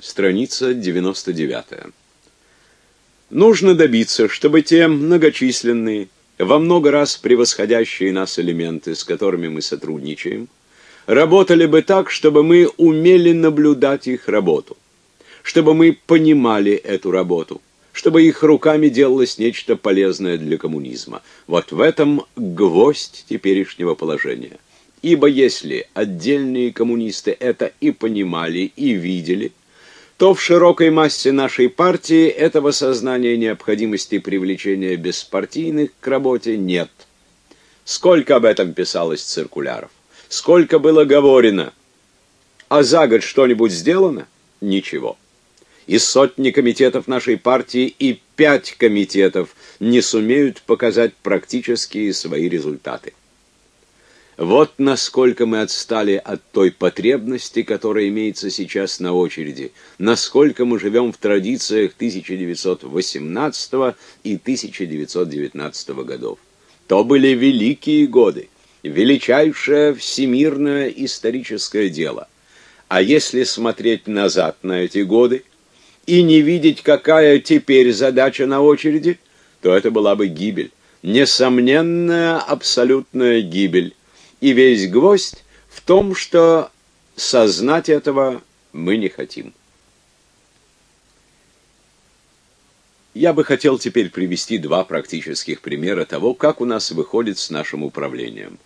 Страница 99. Нужно добиться, чтобы те многочисленные, во много раз превосходящие нас элементы, с которыми мы сотрудничаем, работали бы так, чтобы мы умели наблюдать их работу, чтобы мы понимали эту работу, чтобы их руками делалось нечто полезное для коммунизма. Вот в этом гвоздь теперешнего положения. Ибо если отдельные коммунисты это и понимали, и видели, то в широкой массе нашей партии этого сознания необходимости привлечения беспартийных к работе нет. Сколько об этом писалось циркуляров, сколько было говорено, а за год что-нибудь сделано? Ничего. Из сотни комитетов нашей партии и пять комитетов не сумеют показать практические свои результаты. Вот насколько мы отстали от той потребности, которая имеется сейчас на очереди, насколько мы живем в традициях 1918 и 1919 годов. То были великие годы, величайшее всемирное историческое дело. А если смотреть назад на эти годы и не видеть, какая теперь задача на очереди, то это была бы гибель, несомненная абсолютная гибель и весь гвоздь в том, что сознать этого мы не хотим. Я бы хотел теперь привести два практических примера того, как у нас выходит с нашим управлением.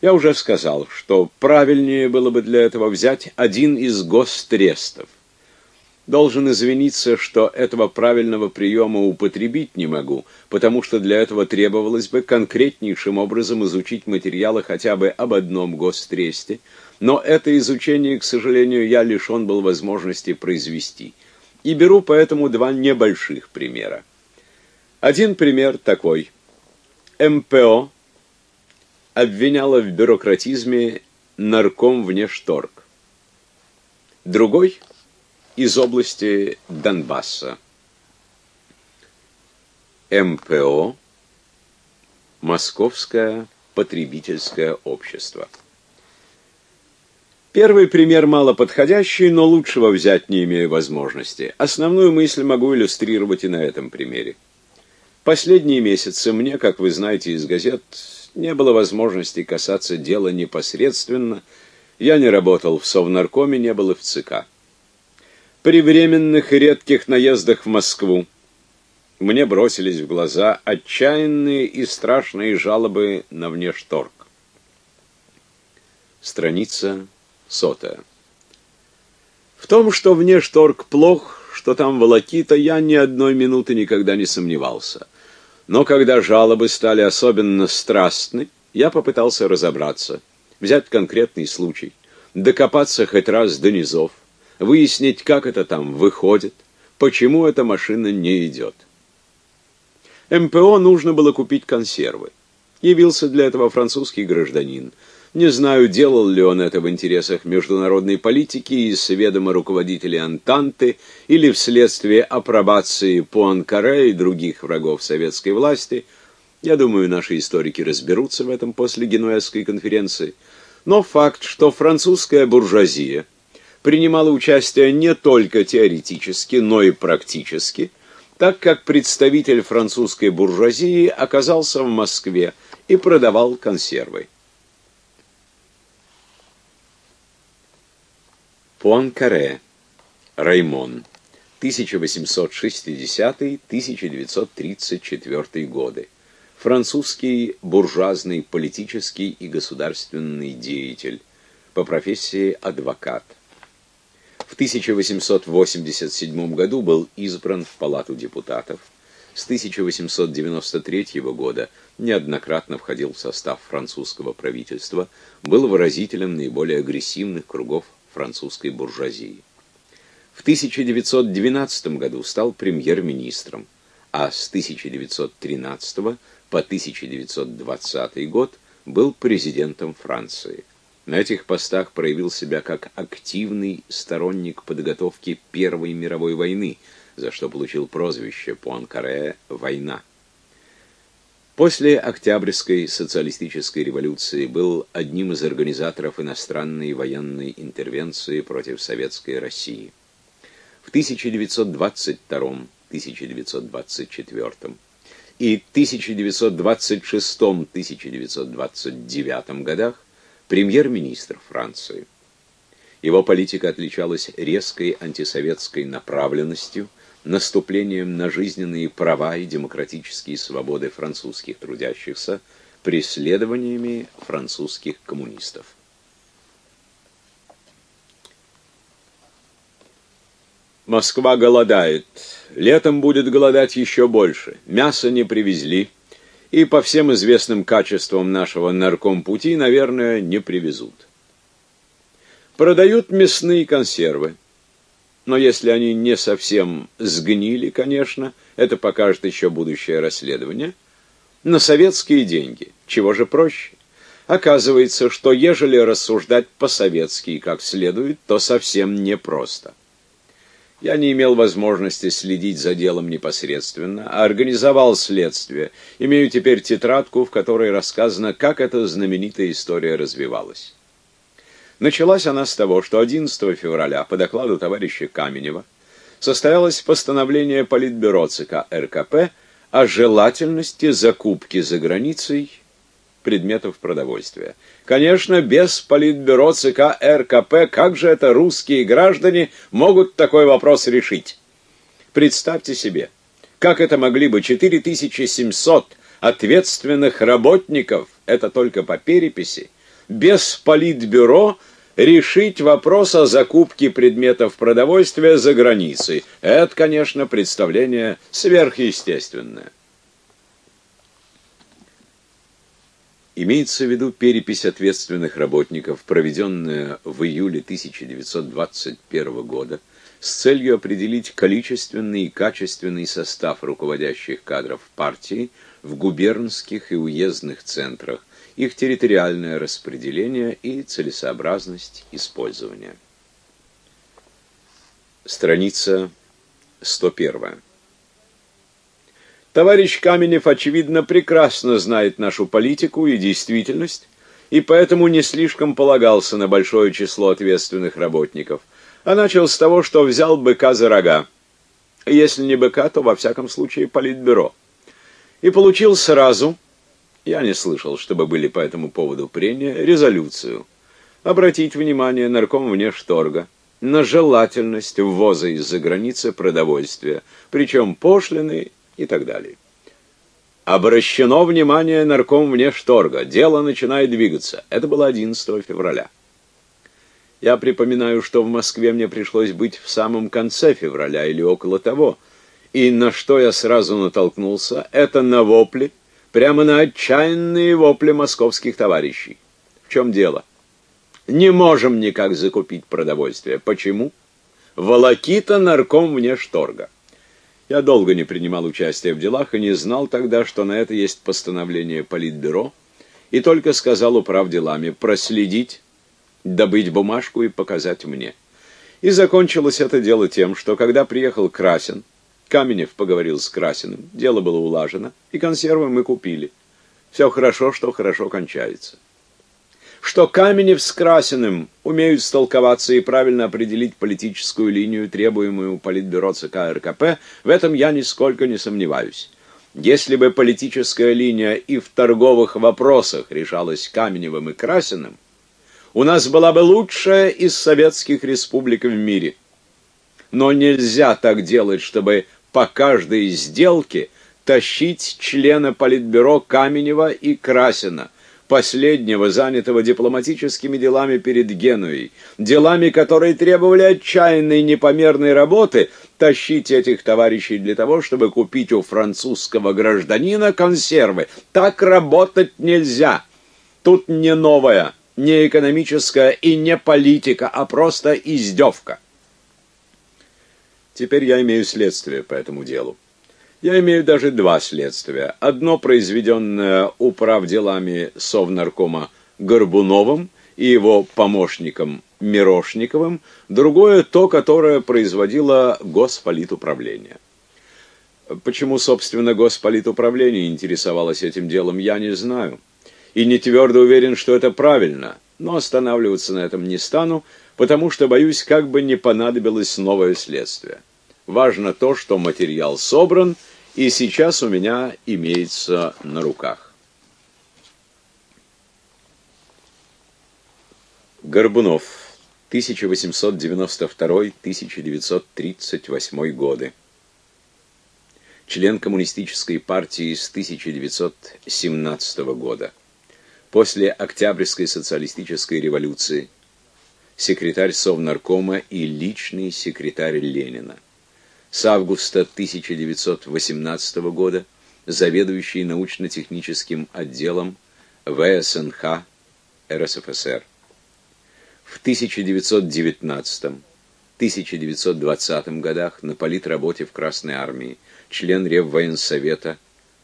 Я уже сказал, что правильнее было бы для этого взять один из гострестов. Должен извиниться, что этого правильного приема употребить не могу, потому что для этого требовалось бы конкретнейшим образом изучить материалы хотя бы об одном гостресте, но это изучение, к сожалению, я лишен был возможности произвести. И беру поэтому два небольших примера. Один пример такой. МПО обвиняла в бюрократизме нарком внешторг. Другой из области Донбасса. МПО Московское потребительское общество. Первый пример мало подходящий, но лучшего взять не имею возможности. Основную мысль могу иллюстрировать и на этом примере. Последние месяцы мне, как вы знаете из газет, не было возможности касаться дела непосредственно. Я не работал в Совнаркоме, не был и в ЦК. При временных и редких наездах в Москву мне бросились в глаза отчаянные и страшные жалобы на внешторг. Страница сотая. В том, что внешторг плох, что там волокита, я ни одной минуты никогда не сомневался. Но когда жалобы стали особенно страстны, я попытался разобраться, взять конкретный случай, докопаться хоть раз до низов выяснить, как это там выходит, почему эта машина не идет. МПО нужно было купить консервы. Явился для этого французский гражданин. Не знаю, делал ли он это в интересах международной политики и с ведома руководителей Антанты или вследствие апробации Пуанкаре и других врагов советской власти. Я думаю, наши историки разберутся в этом после Генуэзской конференции. Но факт, что французская буржуазия – принимала участие не только теоретически, но и практически, так как представитель французской буржуазии оказался в Москве и продавал консервы. Пуанкаре, Раймон, 1860-1934 годы. Французский буржуазный политический и государственный деятель, по профессии адвокат. В 1887 году был избран в Палату депутатов. С 1893 года неоднократно входил в состав французского правительства, был выразителем наиболее агрессивных кругов французской буржуазии. В 1912 году стал премьер-министром, а с 1913 по 1920 год был президентом Франции. На этих постах проявил себя как активный сторонник подготовки Первой мировой войны, за что получил прозвище Пуанкаре «Война». После Октябрьской социалистической революции был одним из организаторов иностранной военной интервенции против советской России. в 1922-1924 и 1926-1929 годах премьер-министр Франции. Его политика отличалась резкой антисоветской направленностью, наступлением на жизненные права и демократические свободы французских трудящихся, преследованиями французских коммунистов. Москва голодает. Летом будет голодать еще больше. Мясо не привезли. И по всем известным качествам нашего наркомпути, наверное, не привезут. Продают мясные консервы. Но если они не совсем сгнили, конечно, это покажет еще будущее расследование, на советские деньги. Чего же проще? Оказывается, что ежели рассуждать по-советски как следует, то совсем непросто. Я не имел возможности следить за делом непосредственно, а организовал следствие. Имею теперь тетрадку, в которой рассказано, как эта знаменитая история развивалась. Началась она с того, что 11 февраля по докладу товарища Каменева состоялось постановление Политбюро ЦК РКП о желательности закупки за границей предметов продовольствия. Конечно, без политбюро ЦК РКП, как же это русские граждане могут такой вопрос решить? Представьте себе, как это могли бы 4700 ответственных работников, это только по переписи, без политбюро решить вопрос о закупке предметов продовольствия за границей. Это, конечно, представление сверхъестественное. Имеется в виду перепись ответственных работников, проведенная в июле 1921 года с целью определить количественный и качественный состав руководящих кадров партии в губернских и уездных центрах, их территориальное распределение и целесообразность использования. Страница 101. Товарищ Каменев, очевидно, прекрасно знает нашу политику и действительность, и поэтому не слишком полагался на большое число ответственных работников, а начал с того, что взял быка за рога. Если не быка, то во всяком случае политбюро. И получил сразу, я не слышал, чтобы были по этому поводу прения, резолюцию. Обратить внимание нарком внешторга на желательность ввоза из-за границы продовольствия, причем пошлины и так далее. Обращено внимание нарком внешторга. Дело начинает двигаться. Это было 11 февраля. Я припоминаю, что в Москве мне пришлось быть в самом конце февраля или около того. И на что я сразу натолкнулся, это на вопли, прямо на отчаянные вопли московских товарищей. В чем дело? Не можем никак закупить продовольствие. Почему? Волокита нарком внешторга. Я долго не принимал участия в делах и не знал тогда, что на это есть постановление Политбюро, и только сказал управ делами проследить, добыть бумажку и показать мне. И закончилось это дело тем, что когда приехал Красин, Каменев поговорил с Красиным, дело было улажено, и консервы мы купили. Все хорошо, что хорошо кончается что Каменев с Красиным умеют столковаться и правильно определить политическую линию, требуемую Политбюро ЦК РКП, в этом я нисколько не сомневаюсь. Если бы политическая линия и в торговых вопросах решалась Каменевым и Красиным, у нас была бы лучшая из советских республик в мире. Но нельзя так делать, чтобы по каждой сделке тащить члена Политбюро Каменева и Красина – последнего, занятого дипломатическими делами перед Генуей, делами, которые требовали отчаянной непомерной работы, тащить этих товарищей для того, чтобы купить у французского гражданина консервы. Так работать нельзя. Тут не новая, не экономическая и не политика, а просто издевка. Теперь я имею следствие по этому делу. Я имею даже два следствия. Одно, произведенное управделами Совнаркома Горбуновым и его помощником Мирошниковым, другое то, которое производило Госполитуправление. Почему, собственно, Госполитуправление интересовалось этим делом, я не знаю. И не твердо уверен, что это правильно. Но останавливаться на этом не стану, потому что боюсь, как бы не понадобилось новое следствие. Важно то, что материал собран и сейчас у меня имеется на руках. Горбунов, 1892-1938 годы. Член коммунистической партии с 1917 года. После Октябрьской социалистической революции секретарь Совнаркома и личный секретарь Ленина. С августа 1918 года заведующий научно-техническим отделом ВСНХ РСФСР. В 1919-1920 годах на политработе в Красной армии, член Реввоенсовета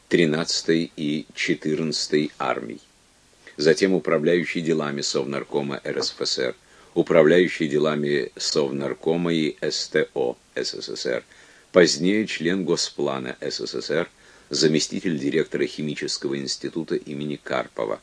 13 и 14 армий затем управляющий делами Совнаркома РСФСР, управляющий делами Совнаркома и СТО СССР, позднее член Госплана СССР, заместитель директора Химического института имени Карпова.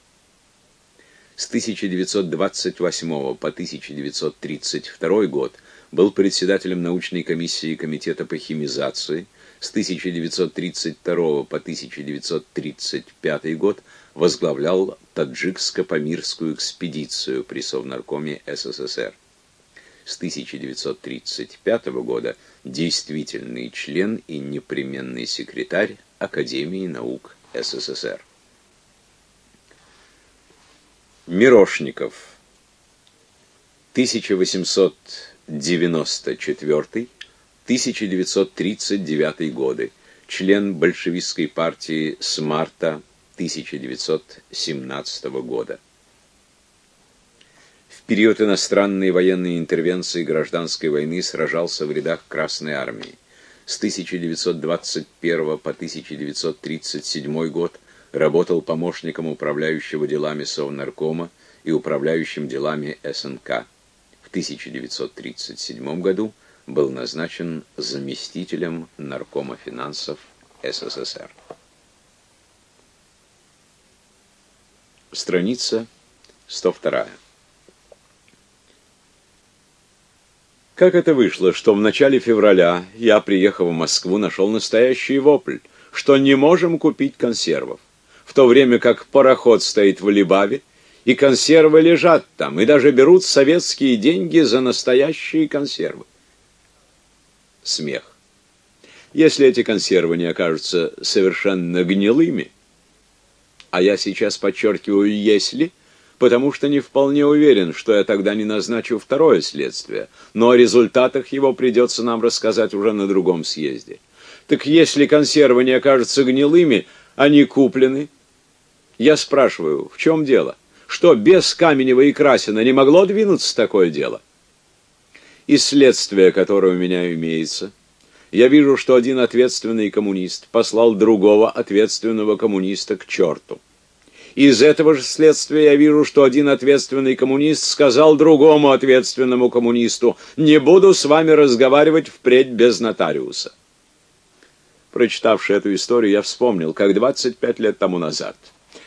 С 1928 по 1932 год был председателем научной комиссии Комитета по химизации, с 1932 по 1935 год возглавлял таджикско-памирскую экспедицию при Совнаркоме СССР. С 1935 года действительный член и непременный секретарь Академии наук СССР. Мирошников 1894-1939 годы, член большевистской партии с марта 1917 года. В период иностранной военной интервенции гражданской войны сражался в рядах Красной армии. С 1921 по 1937 год работал помощником управляющего делами Совнаркома и управляющим делами СНК. В 1937 году был назначен заместителем наркома финансов СССР. Страница 102. Как это вышло, что в начале февраля я, приехав в Москву, нашел настоящий вопль, что не можем купить консервов, в то время как пароход стоит в Либаве, и консервы лежат там, и даже берут советские деньги за настоящие консервы. Смех. Если эти консервы не окажутся совершенно гнилыми, а я сейчас подчеркиваю «если», потому что не вполне уверен, что я тогда не назначу второе следствие, но о результатах его придется нам рассказать уже на другом съезде. Так если консервы не окажутся гнилыми, они куплены. Я спрашиваю, в чем дело? Что без Каменева и Красина не могло двинуться такое дело? Из следствия, которое у меня имеется, я вижу, что один ответственный коммунист послал другого ответственного коммуниста к черту. Из этого же следствия я вижу, что один ответственный коммунист сказал другому ответственному коммунисту «Не буду с вами разговаривать впредь без нотариуса». Прочитавши эту историю, я вспомнил, как 25 лет тому назад,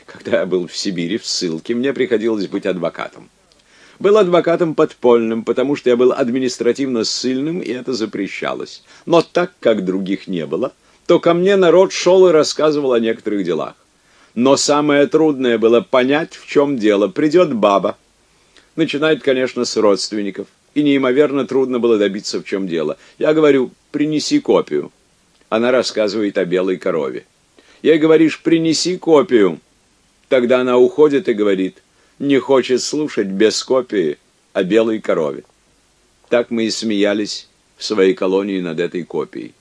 когда я был в Сибири в ссылке, мне приходилось быть адвокатом. Был адвокатом подпольным, потому что я был административно ссыльным, и это запрещалось. Но так как других не было, то ко мне народ шел и рассказывал о некоторых делах. Но самое трудное было понять, в чем дело. Придет баба. Начинает, конечно, с родственников. И неимоверно трудно было добиться, в чем дело. Я говорю, принеси копию. Она рассказывает о белой корове. Ей говоришь, принеси копию. Тогда она уходит и говорит, не хочет слушать без копии о белой корове. Так мы и смеялись в своей колонии над этой копией.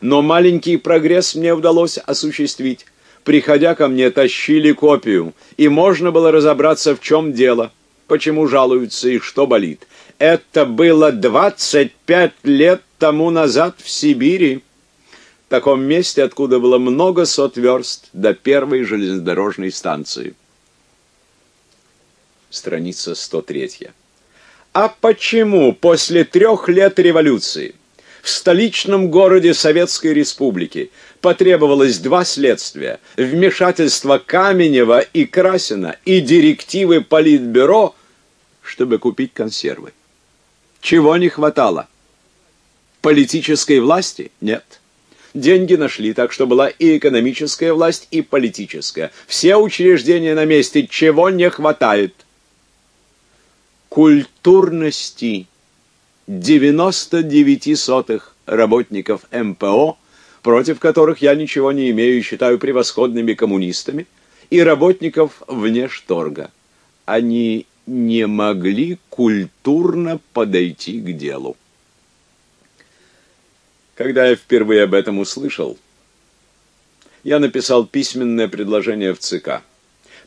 Но маленький прогресс мне удалось осуществить. Приходя ко мне, тащили копию, и можно было разобраться, в чем дело, почему жалуются и что болит. Это было 25 лет тому назад в Сибири, в таком месте, откуда было много сот верст до первой железнодорожной станции страница 103. А почему после трех лет революции в столичном городе Советской Республики потребовалось два следствия – вмешательство Каменева и Красина и директивы Политбюро, чтобы купить консервы. Чего не хватало? Политической власти? Нет. Деньги нашли, так что была и экономическая власть, и политическая. Все учреждения на месте, чего не хватает? Культурности. 99 сотых работников МПО, против которых я ничего не имею и считаю превосходными коммунистами, и работников внешторга. Они не могли культурно подойти к делу. Когда я впервые об этом услышал, я написал письменное предложение в ЦК.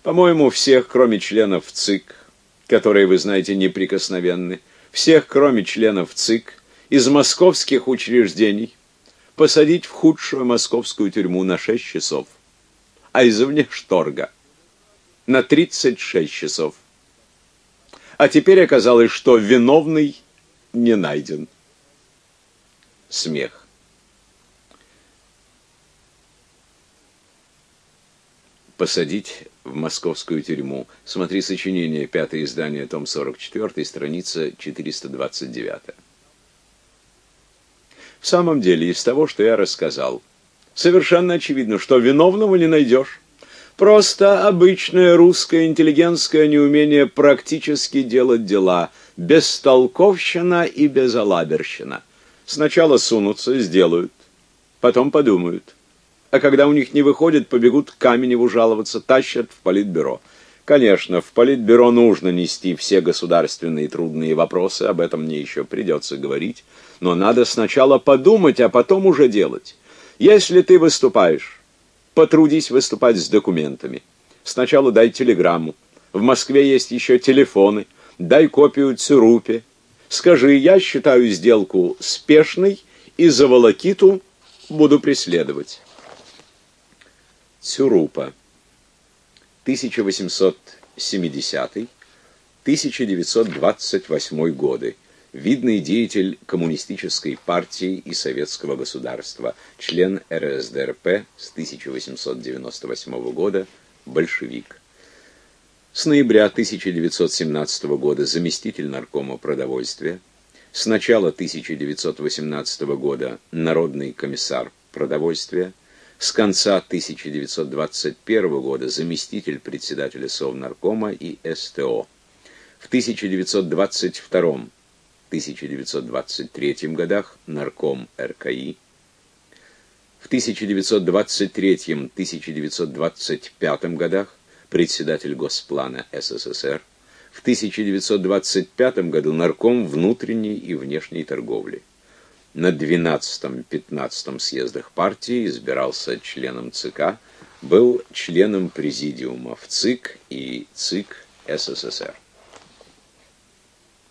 По-моему, всех, кроме членов ЦИК, которые, вы знаете, неприкосновенны, всех, кроме членов ЦИК, из московских учреждений посадить в худшую московскую тюрьму на 6 часов, а из внешторга на 36 часов. А теперь оказалось, что виновный не найден. Смех. Посадить в московскую тюрьму. Смотри сочинение, пятое издание, том 44, страница 429. В самом деле, из того, что я рассказал, совершенно очевидно, что виновного не найдешь. Просто обычное русское интеллигентское неумение практически делать дела, бестолковщина и безалаберщина. Сначала сунутся, сделают, потом подумают а когда у них не выходит, побегут к Каменеву жаловаться, тащат в политбюро. Конечно, в политбюро нужно нести все государственные трудные вопросы, об этом мне еще придется говорить, но надо сначала подумать, а потом уже делать. Если ты выступаешь, потрудись выступать с документами. Сначала дай телеграмму. В Москве есть еще телефоны. Дай копию Цюрупе. Скажи, я считаю сделку спешной и за волокиту буду преследовать. Цюрупа 1870-1928 годы. Видный деятель коммунистической партии и советского государства, член РСДРП с 1898 года, большевик. С ноября 1917 года заместитель наркома продовольствия, с начала 1918 года народный комиссар продовольствия, с конца 1921 года заместитель председателя Совнаркома и СТО. В 1922-1923 годах нарком РКИ. В 1923-1925 годах председатель Госплана СССР. В 1925 году нарком внутренней и внешней торговли на 12-15 съездах партии избирался членом ЦК, был членом президиума в ЦИК и ЦИК СССР.